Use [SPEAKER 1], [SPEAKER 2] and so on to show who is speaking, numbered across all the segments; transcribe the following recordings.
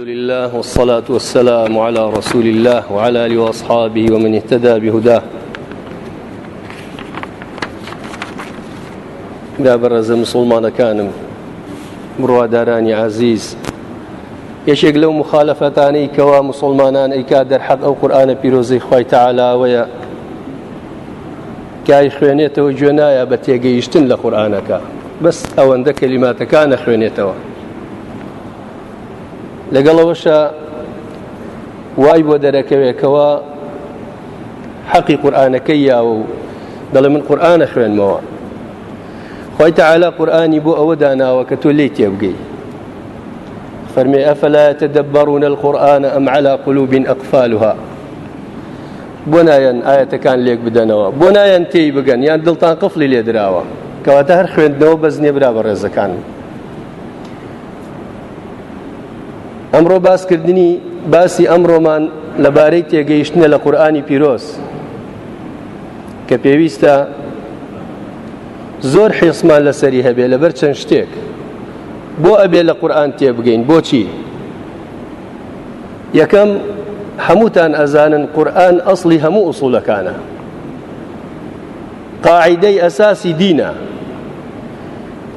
[SPEAKER 1] الحمد لله والصلاة والسلام على رسول الله وعلى آله وأصحابه ومن اهتدى بهداه برز مسلمان كانم بڕوادارانی عزیز یەشێک لەو مخالەفەتانی کەوا مسلمانان ئەیکا دەرحەت ئەو قورآانە پیرۆزی خی تەعالاوەیە کای خوێنێتەوە گوێنایە بە تێگەیشتن لە قورآانەکە بەس ئەوەندە کەلیماتەکانە خوێنێتەوە لەگەڵەوەشە وای بۆ دەرەکەوێکەوە حەقی قورآانەکەی یاوە و دەڵێ من قورآانە خوێنمەوە خۆی تەعالا قورآانی بۆ ئەوە داناوە کە تۆ لێ تێبگەی فەرمێ ئەفەلا تدبرون القورآن ئەم على قلوب ئەقفالها بۆ نایەن ئاەتەکان لێک بدەنەوە بۆ نایەن تێی بگەن یان دڵتان قفلی لێدراوە کەواتە هەر خوێندنەوە بەزنێ برا بە ڕێزەکان ئەمڕۆ باسکردنی باسی ئەمڕۆمان لەبارەی تێگەیشتنە لە قورآانی پیرۆز کە پێویستە زۆر حیسمان لەسەری هەبێ لەبەر چەند شتێک بۆ ئەبێ لە قورآان تێبگەین بۆچی یەکەم هەمووتان ئەزانن قورآن ئەسلی هەموو ئوسوولەکانە قاعدەی ئەساسی دینە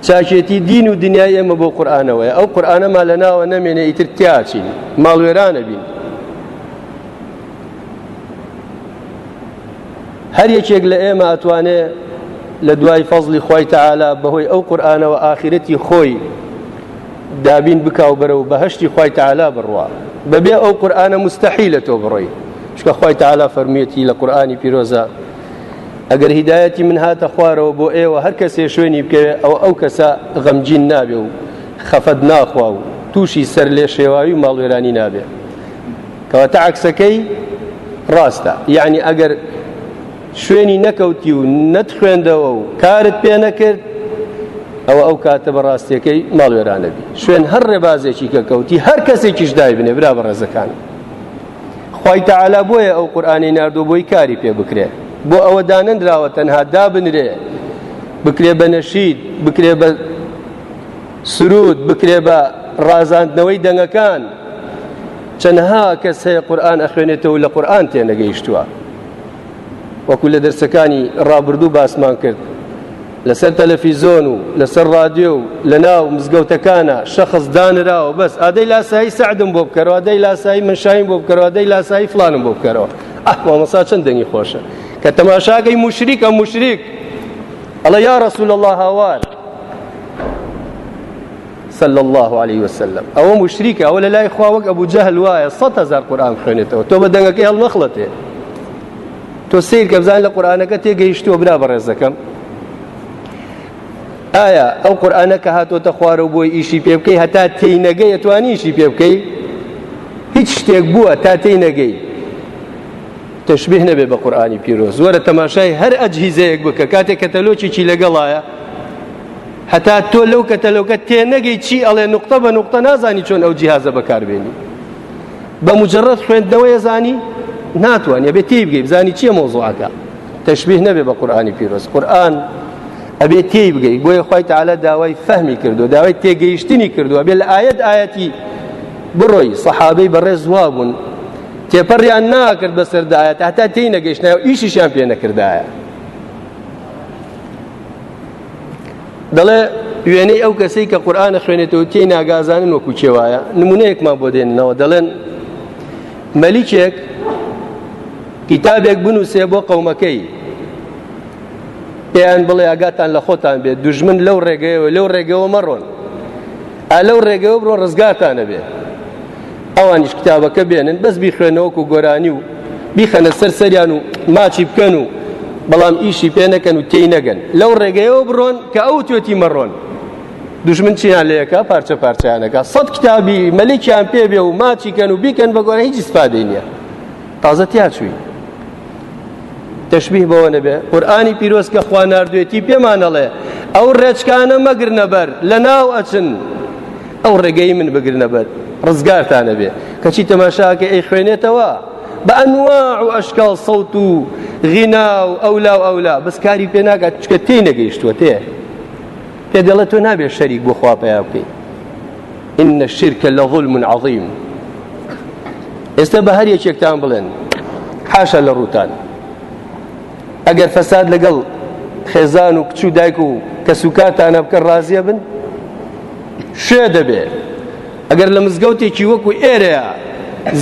[SPEAKER 1] چاکێتی دین و دنیای ئێمە بۆ قورآانەوەی ئەو قورآانەما لە ناوە نەمێنێ ئیتر تیاچین ماڵوێرانە بین هەر یەکێک لە ئێمە ئەتوانێ لە دوای فەزلی خۆی تەعالا بەهۆی ئەو قورآانەوە ئاخرەتی خۆی دابین بکاو بەرەوە بەهشتی خی تعالا بڕوا بەبێ ئەو قورآانە مستحی لە تۆ بڕۆی شکە خی تعالا فەرمیەتی لە قورآانی پیرۆزە ئەگەر هیدایەتی من هاتە خوارەوە بۆ ئێوە هەر کەسێ شوێنی بکەوێت ئەو ئەو کەسە غەمجین نابێ و خەفەت ناخوا و تووشی سەر لێ شێواوی و ماڵوێرانی نابێ کەواتە عکسەکەی ڕاستە یعنی ئەگەر شوێنی نەکەوتی و نەت خوێندەوە و کارت پێ نەکرد ئەوە ئەو کاتە بە ڕاستیەکەی ماڵوێرانەبی شوێن هەر ڕێبازێکی کە کەوتی هەر کەسێکیش دای بنێ برا بە ڕێزەکان خی تەعالا بۆیە ئەو قورآانی نردۆ بۆی کاری پێ بکرێت بۆ ئەوە دانەنراوە تەنها دابنرێ بکرێ بە نەشید بکرێ بە سرود بکرێ بە ڕازاندنەوەی دەنگەکان چەندها کەس هەیە قورآن ئەخوێنێتەوە لە قورآن تێنەگەیشتووە وەکو لە دەرسەکانی ڕابردوو باسمان کرد لەسەر تەلەفیزۆن و لەسەر رادیۆ و لە ناو مزگەوتەکانە شەخص دانراوە بەس ئادەی لاسایی سعدم بۆ بکەرەوە ئادەی لاسایی منشایم بۆ بکەرەوە ئادەی لاسایی فلانم بۆ بکەرەوە ئەح مامەسا چەند دەنگی خۆشە کە تەماشاگەی مشریکە مشریک ئەڵە یا رەسول الله هاوار صلى الله عليه وسلم ئەوە مشریکە ئەوە لە لای خواوەک ئەبوو جەهل وایە سە هزار قورآن خوێنێتەوە تۆ بە دەنگەکەی هەڵ نەخڵەتێ تۆ سیر کە بزان لە قورآنەکە تێگەیشتووە برا بە ڕێزەکەم ئایا ئەو قورآانە کە هاتۆتە خوارە و بۆی ئیشی پێ بکەی هەتا تینەگەی ئەتوانی ئیشی پێ بکەی هیچ شتێک بووە تا تینەگەی تشبیه نەبێ بە قورآانی پیرۆز وەرە تەماشای هەر ئەجهیزەیەک بکە کاتێک کە تەلۆکیی لەگەڵایە هەتا تۆ لەو کە تەلۆکە تێنەگەی چی ئەڵێ نقطە بە نقطە نازانی چۆن ئەو جیهازە بەکاربێنی بە مجرڕەت خوێندنەوەی زانی ناتوانێ بێت تێی بگەی بزانی چیە مۆزوعەکە تشبیه نەبێ بە قورآانی پیرۆز قورآن ئەبێ تێی بگەی بۆیە خی تعاالە داوای فەهمی کردو داوای تێگەیشتنی کردووە بێ لە ئاەت ئاەتی بڕۆی سەحابەی بەڕێز وا بوون تێپەڕیان ناکرد بە سەردایە تاتا تێی نەگەیشتنایە و ئیشیشیان پێ نەکردایە دەڵێ وێنەی ئەو کەسەی کە قورآانە خوێنێتەوە تێی ناگازانن وەکو چێوایە نمونەیەکمان بۆ دێننەوە دەڵێن مەلیکێک کتابێک بنووسێ بۆ قەومەکەی پێیان بڵێ ئاگاتان لە خۆتان بێت دوژمن لەو ڕێگەیەوە لەو ڕێگەوە مەڕۆن ئا لەو ڕێگەوە بڕۆ ڕزگاتانە بێت ئەوانیش کتابەکە بێنن بەس بیخوێنەوەکو گۆرانی و بیخەنە سەر سەریان و ماچی بکەن و بەڵام ئیشی پێ نەکەن و تێی نەگەن لەو ڕێگەیەوە بڕۆن کە ئەو توێتی مەڕۆن دوژمن چیان لەیەکە پارچە پارچیانەکە سەد کتابی مەلیکیان پێ بێ و ماچیکەن و بیکەن بە گۆرە هیچ سپادەی نییە تازە تیاچووی تەشبیه بەوە نەبێ قورآانی پیرۆستکە خوا نردوێتی پێمانەڵێ ئەو ڕێچکانە مەگرنەبەر لە ناو ئەچن ئەو ڕێگەی من بگرنە بەر ڕزگارتانە بێ کەچی تەماشاکە ئەی خوێنێتەوە بە ئەنواع و ئەشکال سەوت و غینا و ئەولا و ئەولا بەسکاری پێ ناکات چکە تێ نەگەیشتوە تێ پێ دەڵێت تۆ نابێت شەریک بۆ خواپەیە بکەیت إن الشرك لظلم عظيم ئێستا بە هەر یەکێکتان بڵێن حاشا لە ڕووتان ئەگەر فەساد لەگەڵ خێزان و کچ و دایک و کەسوکاتانە بکە ڕازیە بن شوێ دەبێ ئەگەر لە مزگەوتێکی وەکو ئێرەیە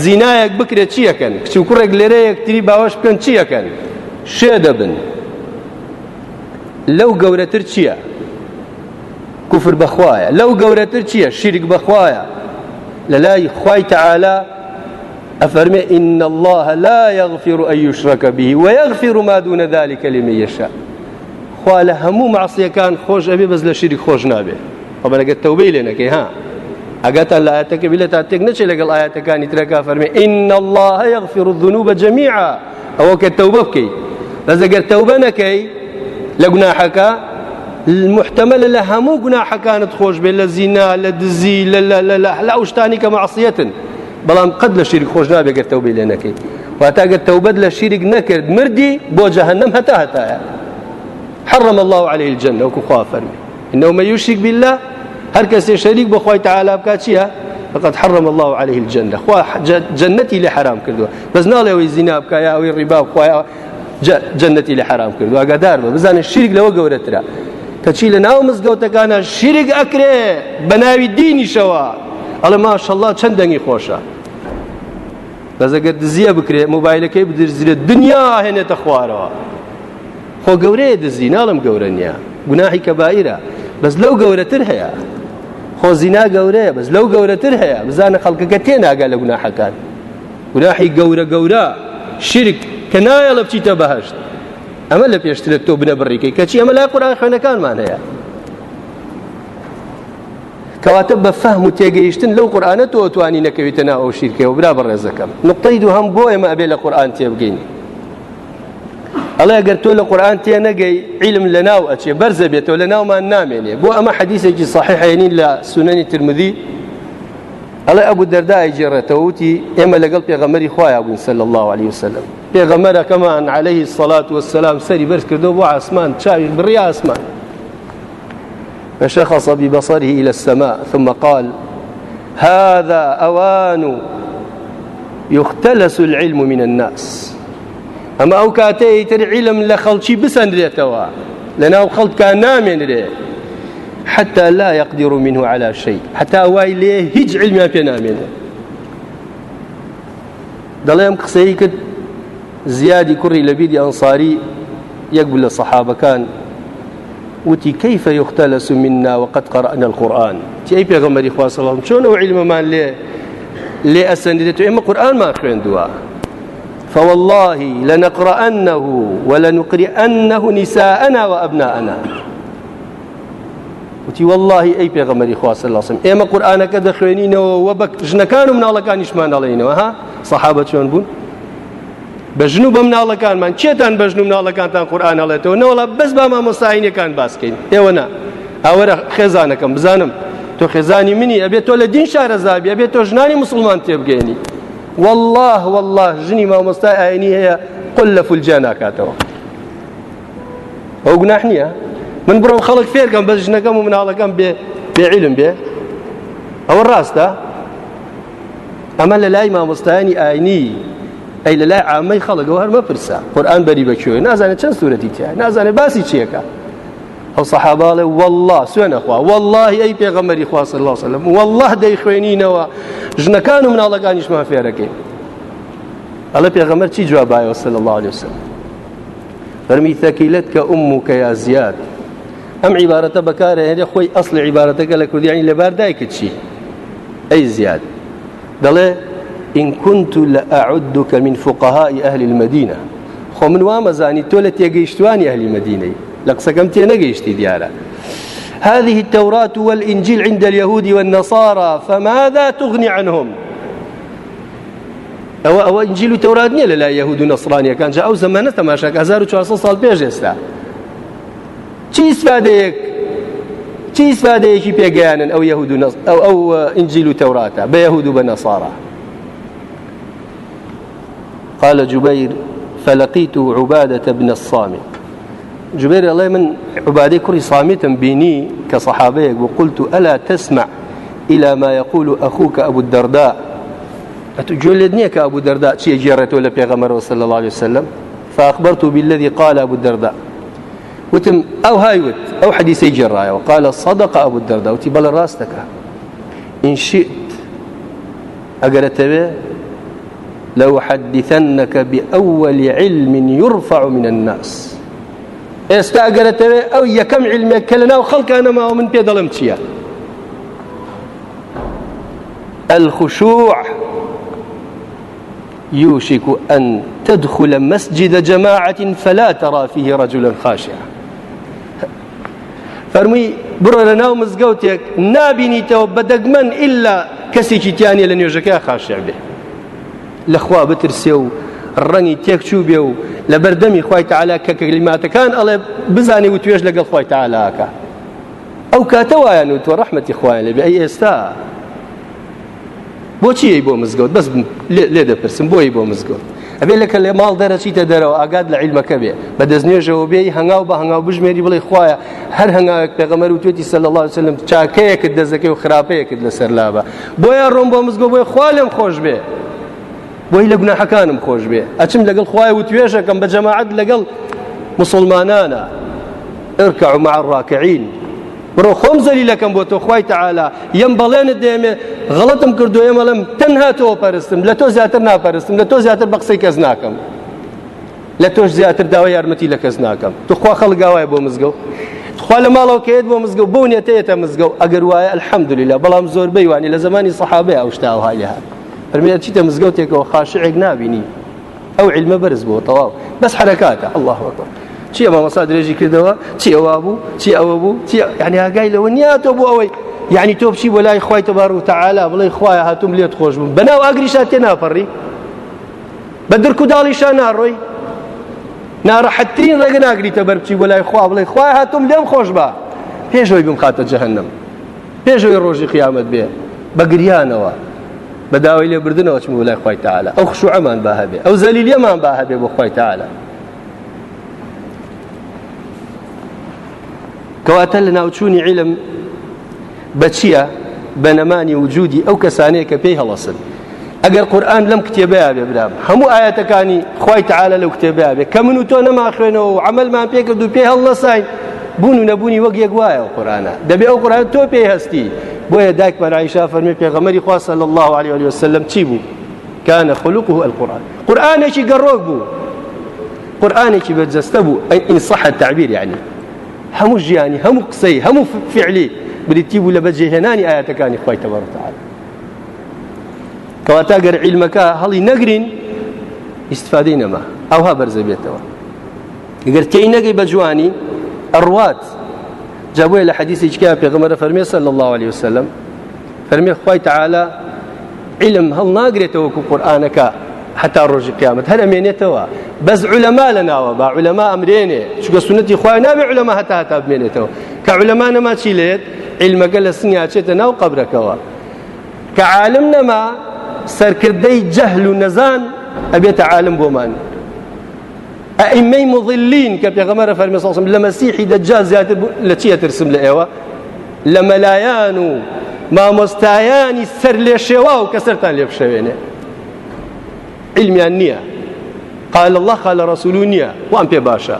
[SPEAKER 1] زینایەک بکرێت چیەکەن کچ و کوڕێک لێرە یەکتری باوەش بکەن چیەکەن شێ دەبن لەو گەورەتر چییە کوفر بەخوایە لەو گەورەتر چییە شیرک بەخوایە لە لای خوای تەعالا ئەفەرمێ إن الله لا يغفر أن يشرك به ويغفر ما دون ذلك لمن يشاء خوا لە هەموو معسیەکان خۆش ئەبێ بەس لە شیری خۆش نابێت ئەمە ئەگەر تەوبەی لێنەکەی ها ئەگەتان لە ئاەتەکە بیلە تا تێک نەچێت لەگەڵ ئاەتەکانی ترەکە فەرمێ ئین الله یغفر الذنوب جەمیعا ئەوە کە تەوبە بکەیت بەس ئەگەر تەوبە نەکەی لە گوناحەکە محتەمەلە لە هەموو گوناحەکانت خۆش بێت لە زینا لە دزی لە ئەو شتانی کە مەعسیەتن بەڵام قەت لە شیرک خۆش نابێگەر تەوبەی لێ نەکەی واتاگە تەوبەت لە شیرک نەکرد مردی بۆ جەهەنەم هەتا هەتایە حرم الله عليه الجنة وكخوا فرمي إنه من يشرك بالله هر كس شريك بخوي تعالى بكاتشيها فقد حرم الله عليه الجنة خوا جنتي لحرام كردوا بس نالا وي زنا بكايا أو الربا بكايا جنتي لحرام كردوا أقدار بس أنا الشرك لو قورترا كاتشي لنا مزقوتكانا الشرك أكره بناوي ديني شوا الله ما شاء الله چندنگی خوشا بەزەگەر دزیە بکرێ موبایلەکەی بدرزیرێت دنیا هێنێتە خوارەوە خۆ گەورەیە دزی ناڵم گەورە نیە گوناهی کەبائرە بەس لەو گەورەتر هەیە خۆزینا گەورەیە بەس لەو گەورەتر هەیە بزانە خەڵکەکە تێناگا لە گوناحەکان گوناحی گەورە گەورە شرک کە نایە لە بچیتە بەهشت ئەمە لە پێشترێت تۆ بنە بڕیکەی کەچی ئەمە لای قوران خوێنەکانمان هەیە کەواتە بە فەهم و تێگەیشتن لەو قورآانە تۆ توانی نەکەویتە ناو ئەو شیرکەوە برا بەڕێزەکەم نقطەی دوو هەم بۆ ئێمە ئەبێ لە قورآان تێبگەینی ئەڵێ ئەگەر تۆ لە قورآان تێ نەگەی عیلم لە ناو ئەچێ بەرزە بێتەوە لە ناومان نامێنێ بۆ ئەمە حەدیسێکی صحیحێنین لە سونەنی ترمدی ئەڵێ ئەبوو دەردای جێڕێتەوەوتی ئێمە لەگەڵ پێغەمەری خۆیان بوون سەل الله عليه وسلم پێغەمەرەکەمان عليه سەڵات وسلام سەری بەرزکردەوە بۆ ئاسمان چاوی بڕی ئاسمان فشخص ببصره إلى السماء ثم قال هذا أوان يختلس العلم من الناس ئەمە ئەو کاتەیە تر عیلم لە خەڵکی بسەندرێتەوە لەناو خەڵکان نامێنرێ حتى لا يقدر منه على شيء حتى وای لێ هیچ علمیان پێ نامێنێ دەڵێم قسەی کرد زیادی کوڕی لە بیری ئەنساری یەک بوو لە سەحابەکان وتی كيف يختلس منا وقد قرأنا القرآن تي أي بيغمري خواه صلى الله عليه وسلم شون أو علم من لي لي أسندت إما قرآن ما خوين دوا فوالله لنقرأنه ولنقرئنه نساءنا وأبناءنا وتی والله ئەی پێغەمەری خواسە لاسم ئێمە قورآانەکە دەخوێنینەوە وە بە ژنەکان و مناڵەکانیشمان دەڵێنەوە ها سەحابە چۆن بوون بە ژن و بە مناڵەکانمان چێتان بە ژن و مناڵەکانتان قورآان هەڵێتەوە نەوەڵا بەس با مامۆساینەکان باسکەین ئێوەنا ئەوەرە خێزانەکەم بزانم تۆ خێزانی منی ئەبێت تۆ لە دین شارەزابی ئەبێت تۆ ژنانی مسلمان تێبگەێنی والله والله ژنی مامۆستا ئاینی هەیە قل لە فولجیا ناکاتەوە ئەو گوناح نییە من بڕم خەڵک فێرکەم بە ژنەکەم و مناڵەکەم بێ بێعیلم بێ ئەوە ڕاستە ئەمە لە لای مامۆستایانی ئاینی ئەی لە لای ئامەی خەڵک ئەو هەرمە پرسە قورآن بەری بەکوێ نازانێت چەند سوورەتی تیا نازانێت باسی چیەکە ئەو سەحاباڵێ والله سوێنەخوا واللهی ئەی پێغەمەری خواست الله وسلم والله دەیخوێنینەوە ژنەکان و مناڵەکانیشمان فێرەکەی ئەلە پێغەمەر چی جوابایەوە سل الله عليه وسلم فەرمی تەکیلت کە ئوموکە یا زیاد ئەم عیبارەتە بەکارە هێنێ خۆی ئەسلی عیبارەتەکە لە کوردیانی لەبار دایکە چی ئەی زیاد دەڵێ إن كنت لأعدك من فقهاء أهل المدينة خو من وامەزانی تۆ لە تێگەیشتوانی ئەهلی مدینەی لە قسەکەم تێ نەگەیشتی دیارە هذه التوراة والإنجيل عند اليهود والنصارى فماذا تغني عنهم ئەوە ئەوە ئەنجیل و تەورات نییە لە لای یهود و نەسرانیەکان جا ئەو زەمانە تەماشاک 1400 سال پێش ئێستا چی ئیسفادەیەک چی ئیسفادەیەکی پێگەیانن ئەو یهود ئەو ئەو ئینجیل و تەوراتە بە یهود و بە نەسارا قال جبير فلقيت عبادة بن الصامت جبێر ئەڵێ من عبادەی کوڕی سامیتم بینی کە سەحابەیەک بۆ قلت ئەلا تسمع إلى ما يقول أخوك أبو الدرداء أتجول لدنيك أبو الدرداء شيء جيرته لبيغمر صلى الله عليه وسلم فأخبرته بالذي قال أبو الدرداء وتم أو هايوت أو حديثي جراية وقال صدق أبو الدرداء وتي بل راستك إن شئت أقرتبه لو حدثنك بأول علم يرفع من الناس ئێستا ئەگەرەتەوێ ئەو یەکەم علمێک کە لە ناو خەڵکانەماوە من پێ دەڵم چییە الخشوع يوشك أن تدخل مسجد جماعة فلا ترى فيه رجلا خاشعا فرمي بڕۆ لە ناو مزگەوتێک نابینیتەوە بە دەگمەن ئللا کەسێکی تیانی لە نوێژەکە خاشع بێ لەخوا بترسێ و ڕەنی تێکچوو بێ و لە بەردەمی خی تعالا کە کەلیماتەکان ئەڵێ بزانێ و توێش لەگەڵ خی تعالاکە ئەو کاتە وایان و تۆ ڕحمەتی خۆیان لەبێ ئەی ئێستا بۆچی ئەی بۆ مزگەوت بەس لێ دەپرسم بۆی بۆ مزگەوت ئەبێ لەکە لێ ماڵ دەرەچیتە دەرەوە ئاگاد لە عیلمەکە بێ بە دەستنێژەوە بێ هەنگاو بە هەنگاو بژمێری بڵێ خخوایە هەر هەنگاوێک پێغەمەر و توێتی سەل الله وسلم چاکەیەکت دەزەکەی و خراپەیەکت لەسەر لابە بۆیە ڕۆم بۆ مزگەوت بۆی خوا لێم خۆش بێ بۆی لە گوناحەکانم خۆش بێ ئەچم لەگەڵ خوای و توێشەکەم بە جەماعەت لەگەڵ مسلمانانە ئەرکە و معڕاکەعین بڕۆ خۆم زەلیلەکەم بۆ تۆ خوای تەعالا یەم بەڵێنت دێمێ غەڵەتم کردو ئێمەڵم تەنها تۆ پەرستم لە تۆ زیاتر ناپەرستم لە تۆ زیاتر بە قسەی کەس ناکەم لە تۆش زیاتر داوای یارمەتی لە کەس ناکەم توخوا خەڵگاوای بۆ مزگەوت خوا لە ماڵەوە کەێت بۆ مزگە بۆ نێتەیەتە مزگە ئەگەر وایە ئەلحەمدلی لە بەڵام زۆربەی وانی لە زمانی سەحابەیە ئەو شتاوهالی هاات فەرمێت چیتە مزگەوتێکەوە خاشعێک نابینی ئەو علمە بەرز بوو تەواو بەس حرکاتە الله وەکبەر چی ئەمە مەسا درێژی کردەوە چی ئەوە بوو چی ئەوە بوو چی یعنی ئاگای لەوە نییە تۆ بۆ ئەوەی یعنی تۆ بچی بۆ لای خخوای تەبار و تعالا بڵێ خخوایە هاتوم لێت خۆش بم بەناو ئاگریشان تێ ناپەڕی بە درک و داڵیشان ناڕۆی ناڕەحەتترین ڕێگە ناگریتە بەر بچی بۆ لای خوا بڵێ خخوای هاتوم لێم خۆش بە پێشەوەی بم خاتە جەهنم پێشەوەی ڕۆژی قیامەت بێ بە گریانەوە بەداوای لێبردنەوە چم لای خی تاالە ئەو خشوعەمان با هەبێ ئەو زەلیلێمان با هەبێ بۆ خی تاالە کەواتە لە ناوچوونی عیلم بە چییە بە نەمانی وجودی ئەو کەسانەیە کە پێی هەڵەسن ئەگەر قورآن لەم کتێبەیە بێ برام هەموو ئاەتەکانی خی تاالە لەو کتێبە بێ کە من و تۆ نەما خوێنەوە و عملمان پێکرد و پێی هەڵەسای بوون و نەبوونی وەک یەکوایە و قورآە دەبێ ئەو قورآن تۆ پێی هەستی بۆیە دایکمان عیشا فەرمی پێغەمەری خواسە لە الله عليه وسلم چی بوو كان خلقه القرآن قورآانێکی گەڕۆک بوو قورآانێکی بەجەستە بوو ئەین صح التعبیر یعنی هەموو ژیانی هەموو قسەی هەموو فعلی بریتی بوو لە بەجێهێنانی ئاەتەکانی خی تەبارتەعاال کەواتە گەر عیلمەکە هەڵی نەگرین ئیسفادەی نەما ئەوها بەرزە بێتەوە گەر تێی نەگەی بە جوانی الروات جابوه لحديث إجكاء بيغمرة فرمي صلى الله عليه وسلم فرمي خواي تعالى علم هل ناقريته قرآنك حتى الرجل قيامة هل أمينيتوا بس علماء لنا وبا علماء أمريني شو سنتي خواي نابع علماء حتى حتى أمينيتوا كعلماء ما تشيليت علم قال سنياتشت ناو قبرك وا كعالمنا ما سركردي جهل ونزان أبيت عالم بومان ئەئیمەی مضلین کە پێغەمەرە فەرمی سەڵسم لە مەسیحی دەجا زیاتر لە چیە ترسم لە ئێوە لە مەلایان و مامۆستایانی سەر لێ شێوا و کە سەرتان لێ بشەوێنێ علمیان نییە قال الله قال رسول نییە وان پێ باشە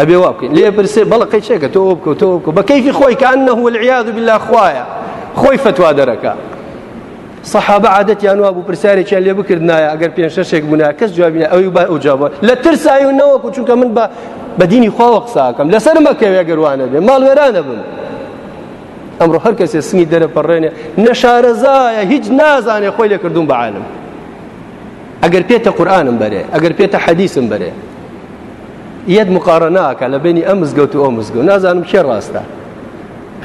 [SPEAKER 1] ئەبێ وا بکەین لێ پرسێ بەڵقی چێکە تۆ بکە تۆ بکە بە کەیفی خۆی کە ئەنەه العیاذ بالله خوایە خۆی فتوا دەرەکە سەحابە عادەتیان وابوو پرسیارێکیان لێ بکردنایە ئەگەر پێ شەشێک بوونا کەس جوابینە ئەوی با ئەوجابە لە ترسایی و نەوەکو چونکە من بە بەدینی خواوە قساکەم لەسەر مەکەوێ گەروانە بێ ماڵوێرانە بن ئەمڕۆ هەر کەسێ سنگی دەرەپەڕێنێ نەشارەزایە هیچ نازانێ خۆی لە کردوون بەعاالم ئەگەر پێتە قورآنم بەرێ ئەگەر پێتە حەدیسم بەرێ یەت مقارە ناکە لە بینی ئەم مزگەوت و ئەو مزگە و نازانم کێ ڕاستە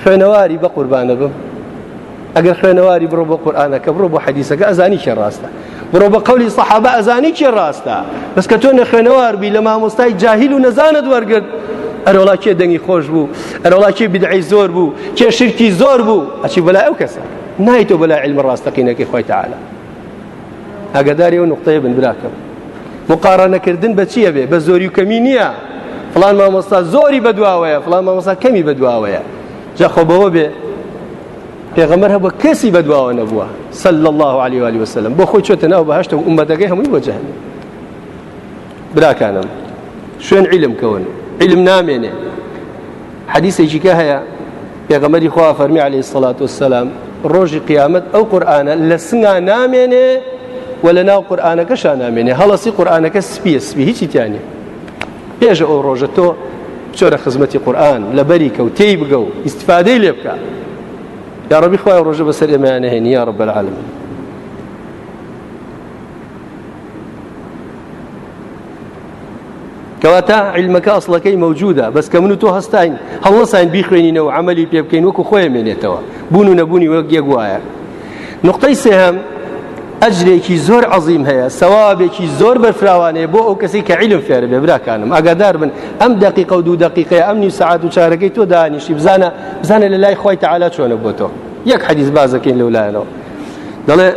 [SPEAKER 1] خوێنەواری بە قوربانە بم ئەگەر خوێنەواری بڕۆ بۆ قورآانەکە بڕۆ بۆ حەدیسەکە ئەزانی چێ ڕاستە بڕۆ بە قولی سەحابە ئەزانی چێ ڕاستە بەس کە تۆ نەخێنەوار بی لە مامۆستای جاهیل و نەزانت وەرگرت ئەرۆڵا کێ دەنگی خۆش بوو ئەرۆڵا کێ بدعی زۆر بوو کێ شرکی زۆر بوو ئەچی بەلای ئەو کەسە نایتۆ بەلای علم ڕاستەقینەکەی خۆی تعاالە ئاگداری ئەو نقطەیە بن براکەم مقارنەکردن بە چیە بێ بە زۆری و کەمی نییە فلان مامۆستا زۆری بەدواوەیە فلان مامۆستا کەمی بەدواوەیە جەخۆ بەوە بێ پێغەمەر هەبووە کەسی بەدواوە نەبووە سەل الله عليه وعلی وسلم بۆ خۆی چۆتە ناو بەهشتە و عومەتەکەی هەمووی بۆ جەهنم براکانم شوێن علم کەون علم نامێنێ حەدیثێکی کە هەیە پێغەمەری خوا فەرمی عليه الصلاة والسلام ڕۆژی قیامەت ئەو قورآانە لە سنگا نامێنێ و لە ناو قورآانەکەشان نامێنێ هەڵەسی قورآانەکە سپیە سپی هیچی تیانێ پێشە ئەو ڕۆژە تۆ چۆرە خزمەتی قورآن لە بەری کەوتەی بگە و ئیسفادەی لێ بکە يا ربي خويا ورجب سر إمانه يا رب العالمين کەواتە علمەکە ئەسڵەکەی مەوجودە بەس کە من و تۆ هەستین هەڵەسان بیخوێنینەوە عملی پێ بکەین وەکو خۆی مێنێتەوە بوون و نەبوونی وەک یەک وایە نقطەی سێهم ئەجرێکی زۆر عظیم هەیە سەوابێکی زۆر بەرفراوانەیە بۆ ئەو کەسی کە علم فێرە بێ براکانم ئەگادار بن ئەم دقیقە و دوو دقیقەیە ئەمنی سعات و چارەکەی تۆ دانیشی بزانە بزانە لە لای خۆی تەعالا چۆنە بۆ تۆ یەک حەدیث بازەکەین لەولایەوە دەڵێ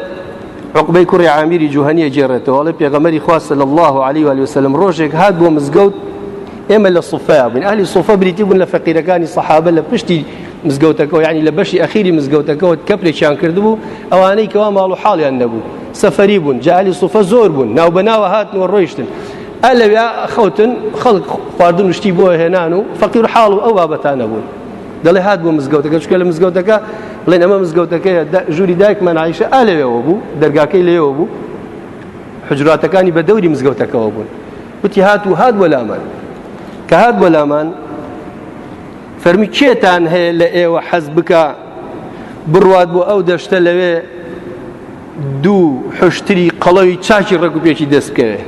[SPEAKER 1] عقبەی کوڕی عامیری جوهنیە جێڕێتەوەڵێ پێغەمەری خواستە لە الله عليه و وسلم ڕۆژێک هات بۆ مزگەوت ئێمە لە سوفا بن ئالی سوفا بریتی بوون لە فەقیرەکانی سەحابە لە پشتی مزگەوتەکەەوە یعنی لە بەشی ئەخیری مزگەوتەکەەوە کەپێکیان کردبوو ئەوانەی کەوا ماڵ و حاڵیان نەبوو سەفەری بوون جاعلی سوفە زۆر بوون ناوبەناوە هاتنەوە ڕۆیشتن ئە لەویا خەوتن خەڵک خواردن شتی بۆ هێنان و فەقیر حاڵ و ئەو بابەتانە بوون دەڵێ هات بۆ مزگەوتەکە چکە لە مزگەوتەکە بڵێن ئەمە مزگەوتەکەیە ژووری دایکمان عیشە ئا لەوێەوە بوو دەرگاکەی لێەوە بوو حجراتەکانی بە دەوری مزگەوتەکەەوە بوون وتی هات و هات وەلامان کە هات وەلامان فەرمی کێتان هەیە لە ئێوە حەز بکە بڕوات بۆ ئەو دەشتە لەوێ دوو حشتری قەڵەوی چاکی ڕێک و پێکی دەستکەوێ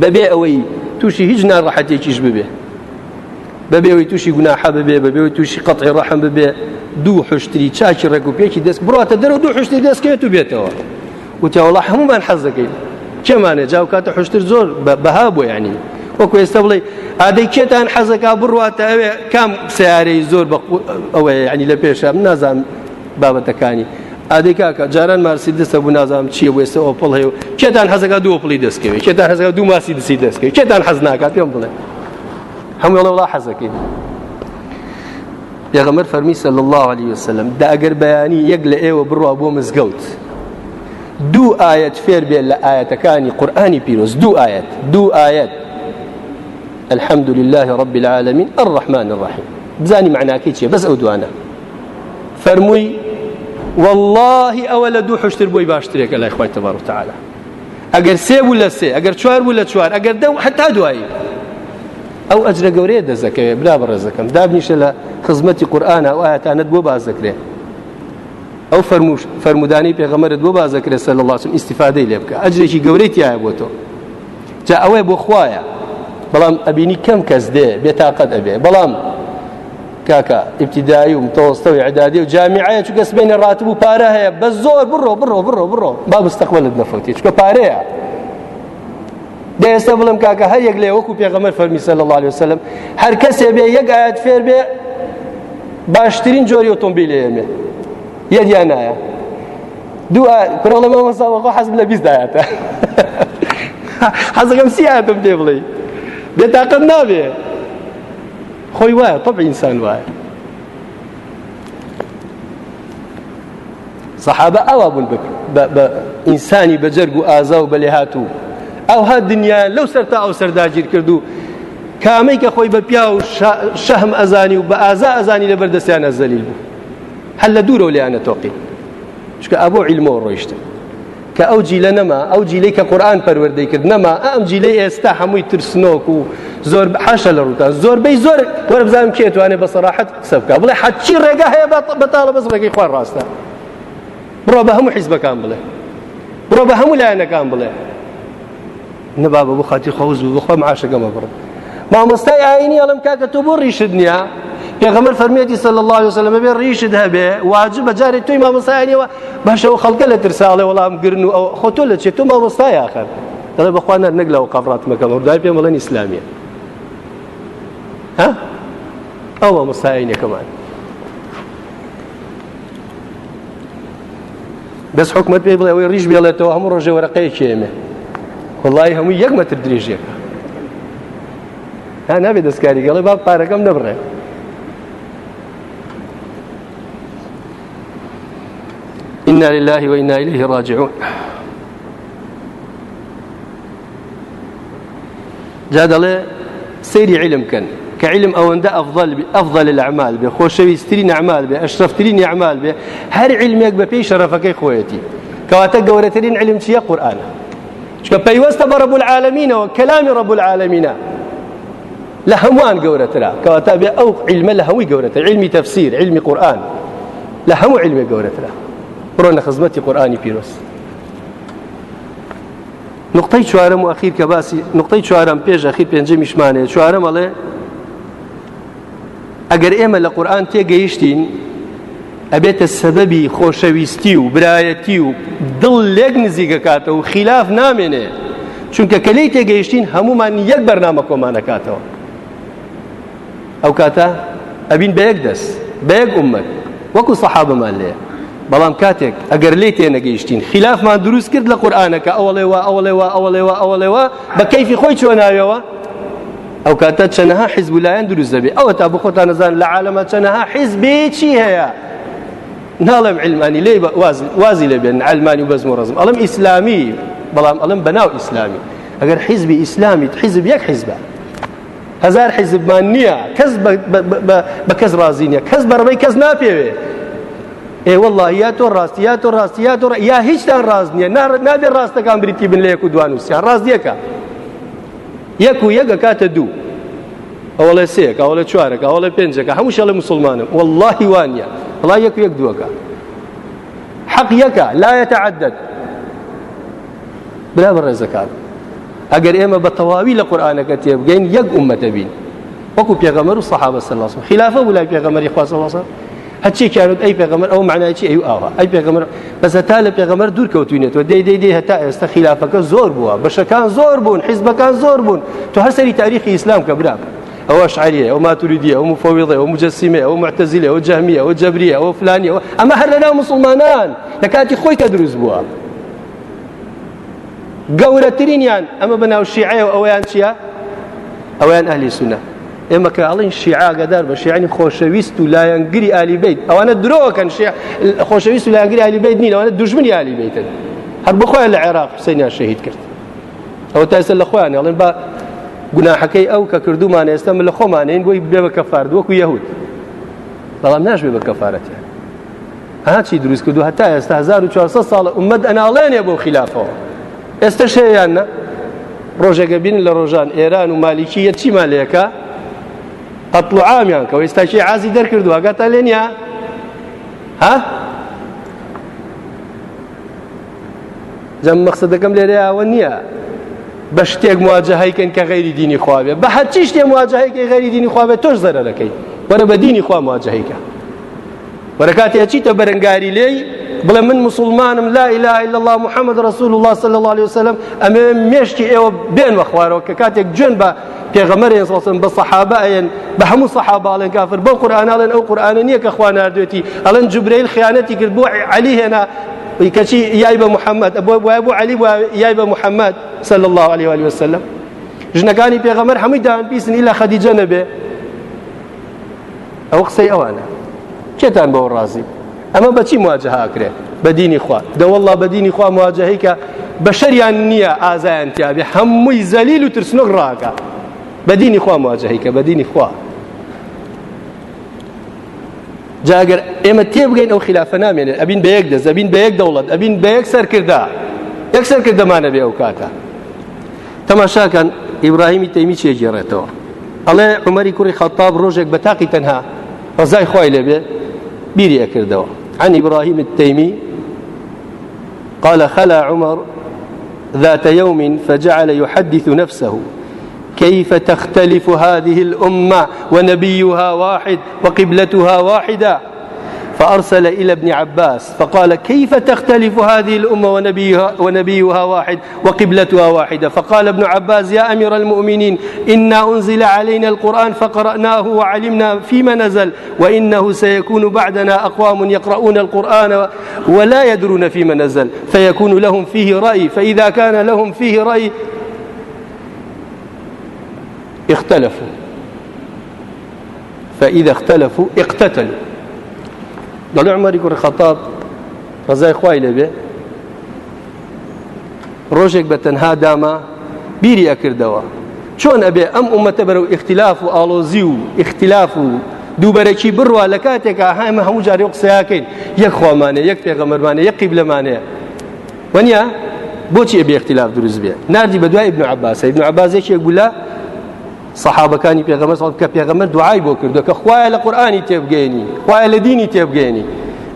[SPEAKER 1] بەبێ ئەوەی تووشی هیچ ناڕەحەتێکیش ببێ بەبێەوەی تووشی گوناحە ببێ بەبێەوە تووشی قەتی ڕەحم ببێ دوو حشتری چاکی ڕێکوپێکی دەست بڕاتە دەرەوە دوو حشتی دەستکەوێت و بێتەوە وتیاوەڵە هەمومان حەز دەکەین کێمانێ جااو کاتە حشتر زۆر بەها بۆ ینی وەکو ئێستا بڵێ ئادەی کێتان حەزەکە بڕواتە ئەوێ کام سیارەی زۆر ئەوەیە ینی لە پێشە نازانم بابەتەکانی ئادەی کاکە جاران مارسی دەستە بوو نازانم چیە وێستا ئۆپڵ هەیە کێتان حەزەکە دوو پڵی دەستکەوێت کێتان حەزەکە دوو ماسی دەسی دەستکەوێت کێتان حەز ناکات پێم بڵێ هەموو وڵا حەزەکەین یغەمەر فەرمی سەل الله عليه وسلم دا ئەگەر بەیانی یەک لە ئێوە بڕوا بۆ مزگەوت دوو ئاەت فێر بێت لە ئاەتەکانی قورآانی پیرۆز دوو ئاەت دوو ئاەت الحمد لله رب العالمين الرحمن الرحيم بزاني معناكي چیە بەس ئەو دوانە فەرمووی والله ئەوە لە دوو حشتر بۆی باشترێکە لای خخوای تەبار و تعاالە ئەگەر سێ بوو لە سێ ئەگەر چوار بوو لە چوار ئەگەر دە حتا دوایی ئەو ئەجرە گەورەیە دەزەکەوێت برا بەڕێزەکەم دابنیشە لە خزمەتی قورآانە ئەو ئاەتانت بۆ بازەکرێ ئەو فەرموش فەرمودانی پێغەمەرت بۆ بازەکرێت سە لە لاسم ئیسیفادەی لێ بکە ئەجرێکی گەورەی تایە بۆ تۆ جا ئەوەیە بۆ خویە بەڵام ئەبینی کەم کەس دێ بێتاقەت ئەبێ بەڵام کاکە ئیبتیدایی و متۆستەوی عدادی و جامیعەیە چکە سبێنێ ڕاتبوو پارە هەیە بە زۆر بڕۆ بڕۆ بڕۆ بڕۆ با مستەقبلت نەفەوتی چکە پارەیە دە ئێستا بڵم کاکە هەر یەک لێ وەکو پێغەمەر فەرمیسە لە الله وسلم هەر کەسێ بێ یەک ئاەت فێر بێ باشترین جۆری ئۆتۆمبیلی ئێمێ یەدیان نایە دوو پرڵەمە مەساوەقۆ حەزم لە بیستدایەتە حەزەکەم سیاتم پێ بڵێ بێتاقەت نابێ خۆی وایە تۆپ ئینسان وایە سەحابە ئەوا بوون بە ئینسانی بە جەرگ و ئازا و بەلێهات و ئەو هە دنیا لەو سەر تا ئەو سەرداگیر کرد و کامەی کە خۆی بە پیا و شەهم ئەزانی و بە ئازا ئەزانی لە بەردەستیانە زەلیل بوو هەل لە دوورە و لەیانە تۆقی چکە ئەبۆ عیلمەوە ڕۆیشتن کە ئەو جیلە نەما ئەو جیلەی کە قورآن پەروەردەی کرد نەما ئەم جیلەی ئێستا هەمووی ترسنۆک و زۆر حەشە لە ڕووتا زۆربەی زۆر وەرە بزانم کێتوانێت بە سەراحەت قسە بکە بڵێ حەچی ڕێگە هەیە بەتاڵە بەس ڕێگەی خوار ڕاستە بڕۆ بە هەموو حیزبەکان بڵێ بڕۆ بە هەموو لایەنەکان بڵێ نەبا بە بۆ خاتی خەوز بوو بخۆم عاشەکەمە بڕم مامۆستای ئاینی ئەڵم کاکە تۆ بۆ ڕیشت نییە پێغەمەر فەرمێتی سەل الله وسلمە بێ ڕیشت هەبێ واجب بە جارێک توی مامۆستایانیەوە باشەوە خەڵکە لە ترساڵێ وەڵام گرن و ئەو خۆ تۆ لە چێت تۆ مامۆستای آخر دەڵێ بەخواانە نەک لەەوە قەڕاتمەکەمە دوای پێم بڵێن ئیسلامیە ئەو مامۆستایینەکەمان بەس حکومت پێ بڵێ ئەوەی ڕیش بێڵێتەوە هەموو ڕۆژێ وەرەقەیەکێمێ وڵی هەموو یەک مەتر درێژێکە تا نابێت دەستکاری گەڵی با پارەکەم دەبڕێ إنا لله وإنا إليه راجعون جا دەڵێ سەیری علم کەن کە علم ئەوەندە ئەفضل ئەفضل الأعمال بێ خۆشەویستترین ئەعمال بێ ئەشرفترین ئەعمال بێ هەر علمێک بە پێی شەرەفەکەی خۆیەتی کەواتە گەورەترین علم چیە قورآانە چکە پەیوەستە بە ڕەبول العالمینەوە کەلامی ڕەبول العالمینە لە هەمووان گەورەترا کەواتە بێ ئەو علمە لە هەمووی گەورەتە علمی تەفسیر علمی قورآن لە هەموو علمێ گەورەترا بڕۆنە خزمەتی قورآانی پیرۆز نقطەی چوارم و ئەخیر کە باسی نقطەی چوارم پێش ئەخیر پێنجمیشمانێ چوارم ئەڵێ ئەگەر ئێمە لە قورآن تێگەیشتین ئەبێتە سەبەبی خۆشەویستی و برایەتی و دڵ لێک نزیکە کاتەوە و خلاف نامێنێ چونکە کەلەی تێگەیشتین هەمومان یەک بەرنامە کۆمانەکاتەوە ئەو کاتە ئەبین بە یەک دەست بە یەک عمەت وەکو سەحابمان لێ بەڵام کاتێک ئەگەر لێ تێنەگەیشتین خلافمان دروست کرد لە قورآانەکە ئەوڵێوە ئەوڵێوە ئەوڵێوە ئەوڵێوە بە کەیفی خۆی چۆ ناویەوە ئەو کاتە چەنەها حیزبولایەن دروست دەبێ ئەوە تا بخۆتان نەزان لە عالەمە چەنەها حیزبێ چی هەیە ناڵم علمانی لێ وازی لە بێن ئەلمانی و بەزم و ڕزم ئەڵم ئیسلامی بەڵام ئەڵم بەناو ئیسلامی ئەگەر حیزبی ئیسلامیت حیزب یەک حیزبە هزار حیزبمان نییە کەس بە کەس ڕازی نیە کەس بەڕبەی کەس ناپێوێ ئێ والله یا تۆ ڕاستیات تۆ ڕاستیات تۆ یا هیچتان ڕاز نییە نابێت ڕاستەکان بریتی بن لە یەک و دوان وسییان ڕاز یەکە یەک و یەکە کاتە دوو ئەوڵێ سێک ئەوڵە چوارەکە ئەوڵە پێنجەکە هەموو شەڵە مسلمانم واللهی وانە بڵا یەک یەک دووەکە حەق یەکە لایەتە عدەت برا بە ڕێزەکان ئەگەر ئێمە بە تەواوی لە قورآانەکە تێبگەین یەک عومەتە بین وەکو پێغەمەر و سەحابە سەلاسم خلافە ولا پێغەمەری خوازەڵاسە هەچی کارت ئەی پێغەمەر ئەو معنایکی ئەو ئاوە ئەی پێغەمەر بەسە تا لە پێغەمەر دوور کەوتوینێتەوە دەی دەی دەی هەتا ئێستا خلافەکە زۆر بووە بەشەکان زۆر بوون حیزبەکان زۆر بوون تو هەر سەری تاریخی ئیسلام کە برابن ئەوە شعریە ئەو ماتوریدیە ئەو مفەویڵێ ئەو مجەسیمێ ئەو مرتەزیلێ ئەو جەهمیە ئەو جەبریە ئەو فلانی ئەوە ئەمە هەر لەناو مسلمانان لە کاتی خۆیتە دروست بووە گەورەترینیان ئەمە بەناو شیعەوە ئەویان چییە؟ ئەویان ئەلی سونە ئێمە کە ئەڵین شیعاگەدار بە شیعانی خۆشەویست و لایەنگری ئالیبیت ئەوانە درۆکەن خۆشەویست و لایەنگری ئالیبیت نین ئەوانە دژمنی ئالیبیتن هەر بخۆیان لە عێراق سینیان شەهید کرد ئەوە تاسە لە خۆیان ئەڵێن بە گوناحەکەی ئەو کە کردومان ئێستا من لە خۆمانین بۆی بێ بە کەفار وەکو یەهود بەڵام ناشبێ بە کەفارەتە هاچی دروست کردو هەتا ئێستا 1400 ساڵە عمەد ئەناڵێنێ بۆ خلافەوە ئێستا شەیەیان نە ڕۆژێکە بین لە ڕۆژان ئێران و مالیکیە چیمان لێەکە قەتڵ عامیان کەەوە ئێستاکی عزی دەرکردووە گاتە لێنە ها جەم مەقصدەکەم لێرێ ئەوە نییە بە شتێک مواجههیکەن کە غەیری دینی خواابێ بە هەرچی شتێ مواجههیکی غەری دینی خواابێت تۆش زەرە دەکەی وەرە بە دینی خوا مواجههیکە وەرەکاتی ئەچیتە بەرەنگاری لێی بڵێ من مسلمانم لا إله إلا الله محمد رسول الله صلى الله عليه وسلم ئەمێ مێشتی ئێوە بێن وەخوارەوە کە کاتێک جوێن بە پێغەمەرێن سڵسن بە سەحابەن بە هەموو سەحاباڵێن کافر بەو قورآناڵێن ئەو قورآانە نییە کە خواناردوێتی ئەڵەن جبرەیل خیانەتی کرد بۆ علی هێنا ويكشي ياي محمد أبو أبو علي وياي محمد صلى الله عليه وآله وسلم ژنەکانی پێغەمەر هەموویدان بیستنی لە خەدیجە نەبێ ئەو قسەی ئەوانە کێتان بەەوە ڕازی ئەمە بەچی مواجههاکرێ بە دینی خوا دەوەڵا بە دینی خوا مواجهەیکە بەشەریان نییە ئازایان تیاابێ هەمووی زەلیل و ترسنۆک ڕاکە بە دینی خوا مواجهەیکە بە دینی خوا جاگەر ئێمە تێبگەین ئەو خلافە نامێنێت ئەبین بە یەک دەست ئەبین بە یەک دەوڵەت ئەبین بە یەک سەرکردا یەک سەرکردەمانە بێ ئەو کاتە تەماشاکەن ئیبراهیمی تەیمی چێگێڕێتەوە ئەڵێ عمەری کوڕی خەتاب ڕۆژێک بە تاقی تەنها ڕزای خی لێبێ بیریە کردەوە عن إبراهيم التيمي قال خلا عمر ذات يوم فجعل يحدث نفسه كيف تختلف هذه الأمة ونبيها واحد وقبلتها واحدة فأرسل إلى ابن عباس فقال كيف تختلف هذه الأمة ونبيها, ونبيها واحد وقبلتها واحدة فقال ابن عباس يا أمير المؤمنين إنا أنزل علينا القرآن فقرأناه وعلمنا فيما نزل وإنه سيكون بعدنا أقوام يقرؤون القرآن ولا يدرون فيما نزل فيكون لهم فيه رأي فإذا كان لهم فيه رأي اختلفوا فإذا اختلفوا اقتتلوا دل عمر يقول الخطاب رزاي خواي لبي روجك بتنها داما بيري أكردوا شون أبي أم أمة برو اختلاف وآلوزيو اختلاف دووبەرەکی بڕوا لە کاتێکا هامە هەموو جاری قسەیاکەین یەک خۆمانە یەک پێغەمەرمانە یەک قیبلەمانەیە وەنیا بۆچی ئەبێ اختلاف دروست بێ نردی بە دوای ابن عباس ابن عبازێکێک بوو لە سەحابەکانی پێغەمە سڵ کە پێغەمە دوعای بۆ کردو کە خوایە لە قورآانی تێبگەێنی خوایە لە دینی تێبگەێنی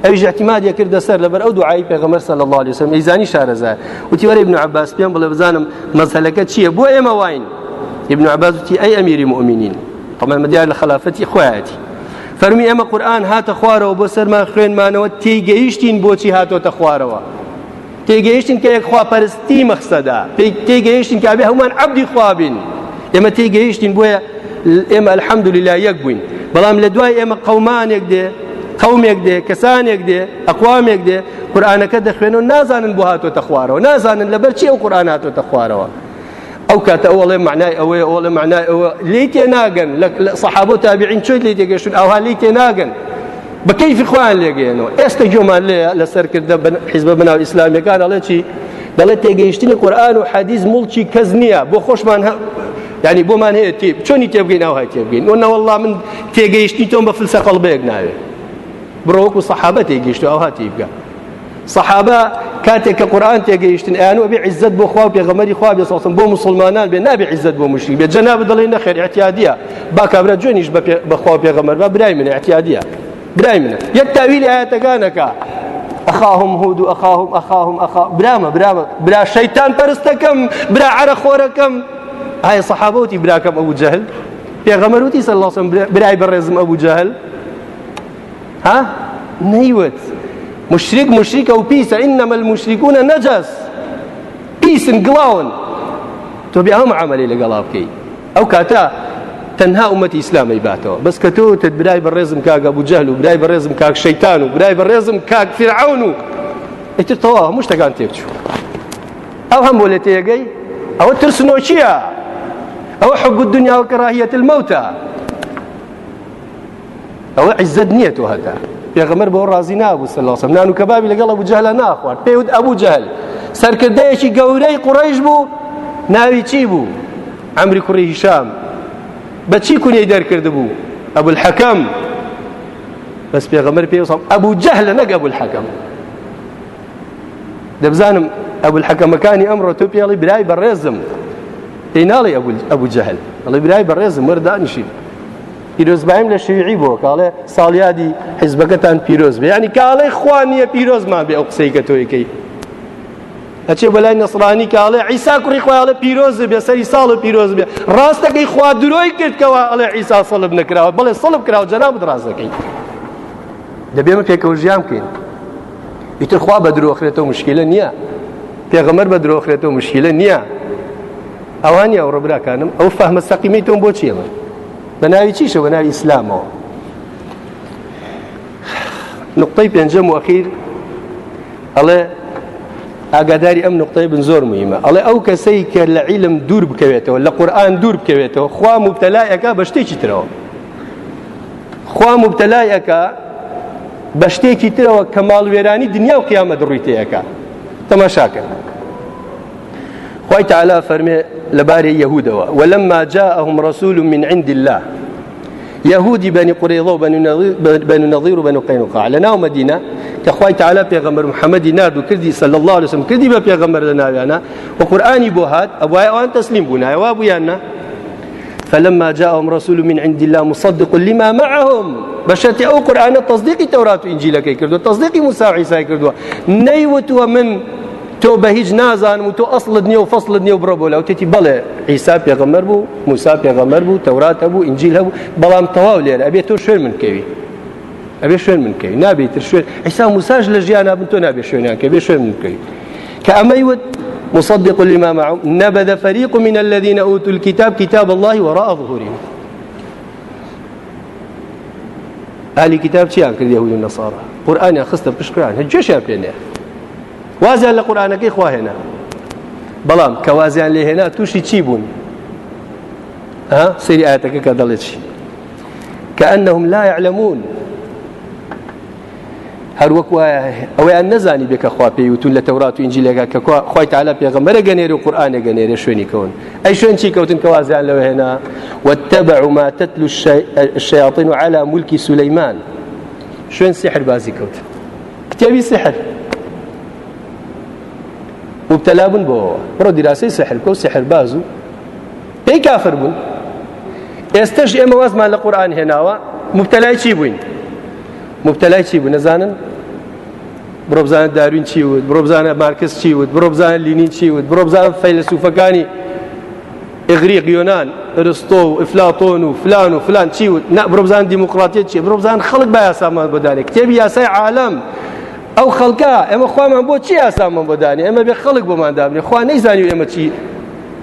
[SPEAKER 1] ئەویش احتیمادیە کردە سەر لەبەر ئەو دوعای پێغەمەر سەل الله عليه وسلم ئەیزانی شارەزای وتی وەرە ابن عباس پێم بڵێ بزانم مەسەلەکە چییە بۆ ئێمە واین ابن عباس وتی ئەی ئەمیری مؤمنین طبعا مەدیار لە خلافەتی خوایەتی فەرمی ئەمە قورآن هاتە خوارەوە بۆ سەرمان خوێنمانەوە تێگەیشتین بۆچی هاتۆتە خوارەوە تێگەیشتین کە یەک خواپەرستی مەخسەدا تێگەیشتین کابێ هەمومان عبدی خوابین ئێمە تێگەیشتین بۆیە ئێمە الحەمد للا یەک بووین بەڵام لە دوای ئێمە قەمانێک دێ قومێک دێ کەسانێک دێ ئەقوامێک دێ قورآانەکە دەخوێنەوە نازانن بۆ هاتۆتە خوارەوە نازانن لەبەر چی ئەو قورآان هاتۆتە خوارەوە ئەو کاتە ئەوڵێ معنای ئەوەیە ئەوڵە معنای ئەوە لی تێ ناگەن لە سەحاب و تابیعین چۆی لی تێگەشتن ئەوها لی تێ ناگەن بە کەیفی خوان لێگەێنەوە ئێستا گوێمان لێە لەسەرکردە حیزب بناو ئیسلامیەکان ئەڵێ چی دەڵێت تێگەیشتنی قورآن و حەدیز مڵکی کەس نییە بۆ خۆشمان ینی بۆمان هەیە تێ چۆنی تێبگەین ئەو های تێبگەین ئەوەوەڵا من تێگەیشتنی تۆم بە فلسە قەڵبەیەک ناوێت بڕۆوەکو سەحابە تێگەیشتو ئەو هاتی بگە سەحابە کاتێک کە قورآان تێگەیشتن ئەیانەوە بێ عیزت بۆ خوا پێغەمەری خوا بێسەڵسم بۆ مسلمانان بێ نابێ عیزت بۆ مشری بێ جەناب دەڵێ نەخێر احتیادیە با کابرا جوێنیش بەخوا پێغەمەر بە برای منە احتیادیە برای منە یەک تاویلی ئاەتەکانەکە ئەخاهم هود و ئەخاهم ئەخاهم ئەخا برامە برامە برا شەیتان پەرستەکەم برا عرە خۆرەکەم ئایا سەحابەوتی براکەم ئەو جەهل پێغەمەروتی سەر لاسم برای بەڕێزم ئەو جەهل ها نەیوت مشریک مشریکە و پیسە ئینەمە المشریکونە نەجەس پیسن گڵاون تۆ بێ ئەم عملی لەگەڵا بکەیت ئەو کاتە تەنها ئومەتی ئیسلامی باتەوە بەس کە تۆ تت برای بەڕێزم کاگە بجەل و برای بەڕێزم کاک شەیتان و برای بەڕێزم کاک فرعون و ئیتر تەواو هەموو شتەکان تێبچوو ئەو هەم بۆ لێ تێگەی ئەوە ترسنۆچیە ئەوە حب الدنيا وكراهية الموتى ئەوە عیزت نییە تۆ هەتا پێغەمەر بۆ ڕازی نابوو سەلاسم نان و کەبابی لەگەڵ ئەبوو جەهلە ناخوارد پێوت ئەبوو جەهل سەرکردەیەکی گەورەی قوڕیش بوو ناوی چی بوو ئەمری کوڕی هیشام بە چی کونیەی دەرکرد بوو ئەبوو الحەکەم بەس پێغەمەر پێوسڵ ئەبوو جەهلە نەک ئەبوو الحەکەم دەبزانم ئەبوو الحەکەمەکانی ئەمڕۆ تۆ پێڵی برای بەڕێزم پێی ناڵی ئەبوو جەهل ئەڵێ برای بەڕێز مەر دانیشی پیرۆزبایم لە شویعی بۆ کاڵێ ساڵیادی حیزبەکەتان پیرۆز بێ ینی کاڵی خوا نییە پیرۆزمان بێ ئەو قسەی کە تۆیەکەی ئەچێ بەلای نسرانی کاڵێ عیسا کوڕی خۆیاڵە پیرۆز بێ سەری ساڵ و پیرۆز بێ ڕاستەکەی خوا درۆی کردکەوە ئەڵێ عیسا سەڵب نکراوە بڵێ سەڵب کراوە جەنا درازەکەی دەبێمە پێکەوە ژیان بکەین ئیتر خوا بە درۆخرێتەوە مشکلە نییە پێغەمەر بە درۆخرێتەوە مشکلە نییە ئەوانی ئەو ڕبراکانم ئەو فەهمە سەقیمەی تۆم بۆ چیەمە بە ناوی چیشە بە ناوی ئیسلامەوە نقطەی پێنجەم وەخیر ئەڵێ ئاگاداری ئەم نقطەی بن زۆر مویمە ئەڵێ ئەو کەسەی کە لە عیلم دوور بکەوێتەوە لە قورآن دوور بکەوێتەوە خوا مبتەلایەکە بە شتێکی ترەوە خوا مبتەلایەکە بە شتێکی ترەوە کە ماڵوێرانی دنیا و قیامەت ڕوویتەیەەکە تەماشاکە خی تعالا فەرمێ لەبارێ یەهودەوە وەلمما جاءهم رسول من عند الله یهودی بەنی قڕێڵە و بەن نەظیر و بەن قینوقا لە ناو مدینە کە خی تعالا پێغەمبەر محەممەدی نرد و کردی سە الله لەسم کردی بە پێغەمبەر لە ناویانە و قورآانی بۆ هات ئەوای ئەوان تەسلیم بوون نایەوا بوویانە فلما جاءهم رسول من عند الله مصدق لما معهم بشتي او قرآن تصديق توراة وإنجيل كي كردو تصديق موسى عيسى كردو نيوتو من تۆ بە هیچ نازانم و تۆ ئەسڵت نییە و فەصلت نییە و بڕۆ بۆ لەو تێتی بەڵێ ئیسا پێغەمەر بوو موسا پێغەمەر بوو تەورات هەبوو ئینجیل هەبوو بەڵام تەواو لێرە ئەبێت تۆ شوێن من کەوی ئەبێ شوێن من کەوی نابێتتر شوێن ئەیسا موساش لە ژیان نابن تۆ نابێ شوێنیان کە بێ شوێن من کەوی کە ئەمەی وت مصدق لما معه نبذ فريق من الذين أوتوا الكتاب كتاب الله وراء ظهورهم أهل كتاب شيئا كاليهود والنصارى قرآن خستة بشكران هجوش يا بينا وازیان لە قورآانەکەی خواهێنا بەڵام کە وازیان لێهێنا تووشی چی بوون سری ئاەتەکە کە دەڵێت چی کە ئەنهم لا يعلمون هەروەک وایە ئەویان نەزانی بێکە خوا پێیوتون لە تەورات و ئینجیلێگا کە خی تاالە پێغەمەرە گەنێر و قورآانە گەنێرە شوێنیکەون ئەی شوێن چی کەوتن کە وازیان لەوە هێنا وتەبع ما تتلو الشياطين على ملك سليمان شوێن سحر بازی کەوت کتێبی سحر مبتلا بوون بۆەوە بڕۆ دیراسی سەحرکە و سەحرباز و پێی کافر بوون ئێستەش ئێمە وەزمان لە قورآان هێناوە مبتلای چی بووین مبتلای چی بوو نەزانن بڕۆ بزانە داروین چی وت بڕۆ بزانە مارکس چی وت بڕۆ بزانە لینین چی وت بڕۆ بزانە فەیلسوفەکانی ئغریق یۆنان ئەرستۆ و ئفلاتۆن و فلان و فلان چی وت بڕۆ بزانە دیموکراتیە چی بڕۆ بزانە خەڵک بە یاسامان بەدانێ کتێبی یاسای عالم ئەو خەڵکە ئێمە خوامان بۆ چی ئاسامان بۆدانی ئەمە بێ خەڵک بۆمان دابنێ خوا نەیزانی و ئێمە چی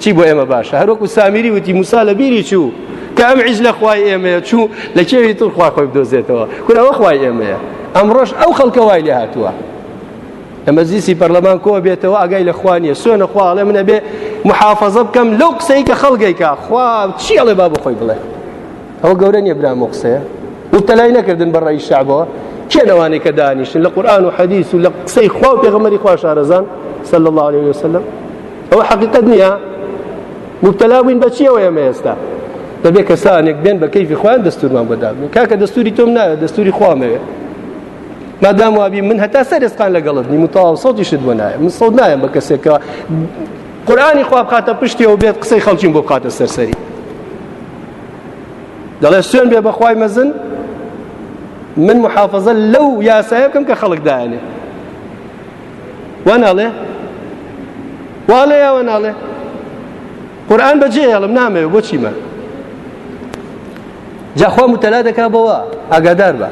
[SPEAKER 1] چی بۆ ئێمە باشە هەروەکو سامیری وتی موسا لە بیری چوو کە ئەم عیز لە خوای ئێمەیە چوو لە کێوی تر خوا خۆی بدۆزێتەوە کورا ئەوە خوای ئێمەیە ئەمڕۆژ ئەو خەڵکە وای لێ هاتووە ئەمە زیسی پەرلەمان کۆ بێتەوە ئەگای لە خوانیە سوێنە خواڵێ منە بێ محافظە بکەم لەو قسەی کە خەڵگەیکە خوا چی ئەڵێ با بخۆی بڵێ ئەوە گەورە نیە برامۆ قسەیە وتە لای نەکردن بەڕێی شعبەوە کێ لەوانەیە کە دانیشن لە قورآن و حەدیث و لە قسەی خوا و پێغەمەری خوا شارەزان صلى الله عليه وسلم ئەوە حقیقت نییە مبتلا بووین بە چیەوە ئێمە ئێستا دەبێ کەسانێک بێن بە کەیفی خۆیان دەستورمان بەدابن کاکە دەستوری تۆم نایە دەستوری خوامەوێ مادام وابی من هەتا سەرێسقان لەگەڵت نی متاو سەوتی شت بۆ نایە من سەود نایم بە کەسێکەوە قورآانی خواب خاتە پشتیەوە بێت قسەی خەڵکیم بۆ بخاتە سەرسەری دەڵێ سوێن بێ بەخوای مەزن من محافظە لەو یاسایە بکەم کە خەڵک دایانێ وا ناڵێ واڵێ یاوە ناڵێ قورآن بەجێ هێڵم نامەوێ بۆچی مە جاخوا متەلا دەکا بەوە ئاگادار بە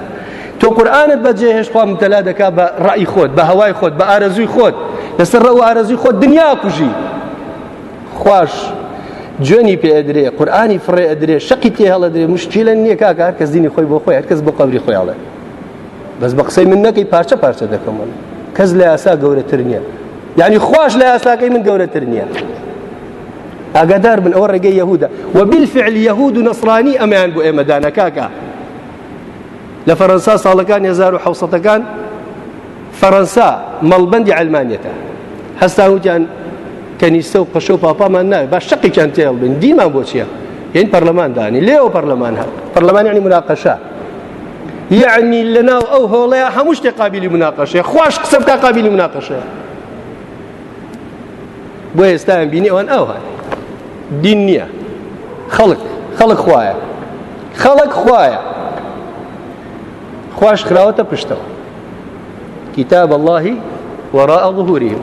[SPEAKER 1] تۆ قورآانت بەجێ هێشخوا متەلا دەکا بە ڕای خۆت بە هەوای خۆت بە ئارەزوی خۆت لەسەر ڕە و ئارەزوی خۆت دنیا کوژی خوش جوێنی پێ ئەدرێ قورآانی فڕێ ئەدرێ شقی تێ هەڵەدرێ مشکیلە نییە کاک هەر کەس دینی خۆی بۆ خۆی هەرکەس بۆ قبری خۆیاڵێ بەس بە قسەی من نەکەی پارچە پارچە دەکەمەوە کەس لە یاسا گەورەتر نییە یعنی خوش لە یاساکەی من گەورەتر نییە ئاگادار بن ئەوە ڕێگەی یهودا و بالفعل یهود و نەسرانی ئەمەیان بۆ ئێمەدانە کاکە لە فەرەنسا ساڵەکان 1970ەکان فەرەنسا مەڵبندی ئەلمانیەتە هەستان وتیان کەنیستە و پەشە و پاپامان ناوێت با شەقیان تێڵ بن دیمان بۆ چییە یعنی پەرلەماندانی لێەوە پەرلەمان هە پەرلەمانیانی مناقەشە یعنی لەناو ئەو هۆڵەیە هەموو شتێک قابلی مناقەشەیە خوش قسە بکە قابلی مناقەشەیە بۆ ئێستایان بینی ئەوان ئەوە دین نییە خەڵک خەڵک خوایە خەڵک خوایە خوش خراوەتە پشتەوە کتاب اللهی وەڕاء ظهورهم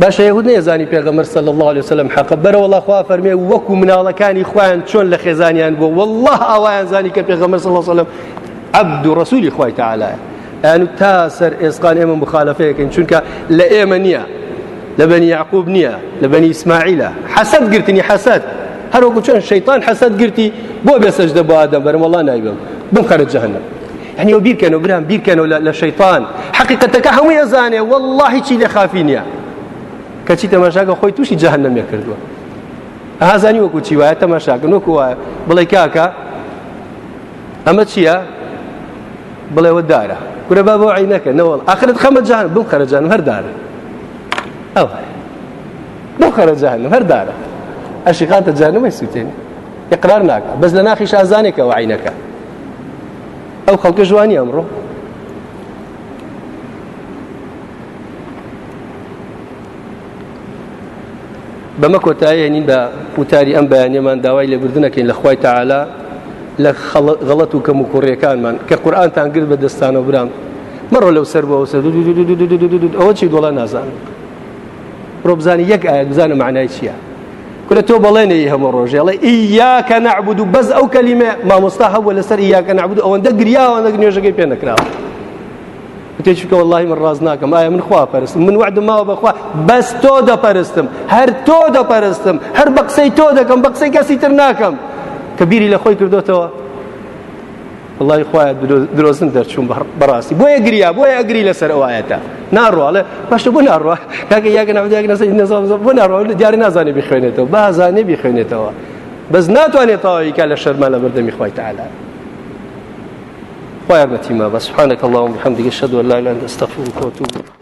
[SPEAKER 1] باشە یەهود نێزانی پێغەمەر سەل الله عليه وسلم حەقە بەرە والله خوا فەرمێ وەکو مناڵەکانی خوایان چۆن لە خێزانیان بوو والله ئەوایان زانی کە پێغەمەر سەڵ وسلم عەبد و ڕسوولی خوای تەعالایە ئەن تا سەر ئێسقان ئێمە مخالەفەیەکەن چونکە لە ئێمە نییە لە بەنی یعقوب نییە لە بەنی ئیسماعیلە حەسەد گرتنی حەسەد هەروەکو چۆن شەیطان حەسەد گرتی بۆ بێسەجدە بۆ ئادەم بەرم والله نایبم بمخەرە جەهەنەم يعني بیرکەنەوە برام بیرکەنەوە لە شەیطان حقیقەتەکە هەموو ێزانێ واللهی چی لە خافی نییە کەچی تەماشاکە خۆی تووشی جەهن نەمێ کردووە ئازانی وەکو چی وایە تەماشاکە وەکو وایە بڵێ کاکە ئەمە چییە بڵێوە دارە کورە با بۆ عینەکە نەوەڵ ئاخرت خەمە جان بڵ خەرەجان هەردارە ئەو بۆ خەرەجان هەردارە ئەشیقاتە جانمە سووتێن یقرار ناکە بەس لە ناخی شازانێکەوە عینەکە ئەو خەڵکە جوانی ئەمڕۆ بەمە کۆتاییێنین بە وتاری ئەم بەیانێمان داوای لێبردنەکەین لە خی تەعالا لە غەڵەت و کەم و کوڕیەکانمان کە قورآانتان کرد بە دەستانە برام مەڕۆ لەو سەر بۆ سەر ئەوە چی دۆڵە نازان ڕۆبزانی یەک ئایا بزانە معنای چییە کولە تۆ بەڵێنەی هەمە ڕۆژێ ئەڵێ ئیاکە نعبود و بەس ئەو کەلیمە مامۆستا هەبووە لەسەر یاکە نعبود ئەوەندە گریاوە نەک نوێژەکەی پێ نەکراوە وتێچکە واللهی من ڕاز ناکەم ئایا من خوا پەرستم من وعدم ماوە بەخوا بەس تۆ دەپەرستم هەر تۆ دەپەرستم هەر بە قسەی تۆ دەکەم بە قسەی کەسی تر ناکەم کە بیری لە خۆی کردوتەوە والله خوایە درۆزن دەرچوون بەڕاستی بۆیە گریا بۆیە ئەگری لەسەر ئەوایەتە ناڕواڵێ باشە بۆ ناڕوە کاکە یاگە ناودیاگە نەسەی نەزان بۆ ناڕوە دیاری نازانێ بخوێنێتەوە بازانێ بخوێنێتەوە بەس ناتوانێت تاویکە لە شەرمە لە بەردەمی خۆی تعالە ويرمتي ما بس سبحانك اللهم وبحمدك اشهد ان لا اله الا انت استغفرك واتوب اليك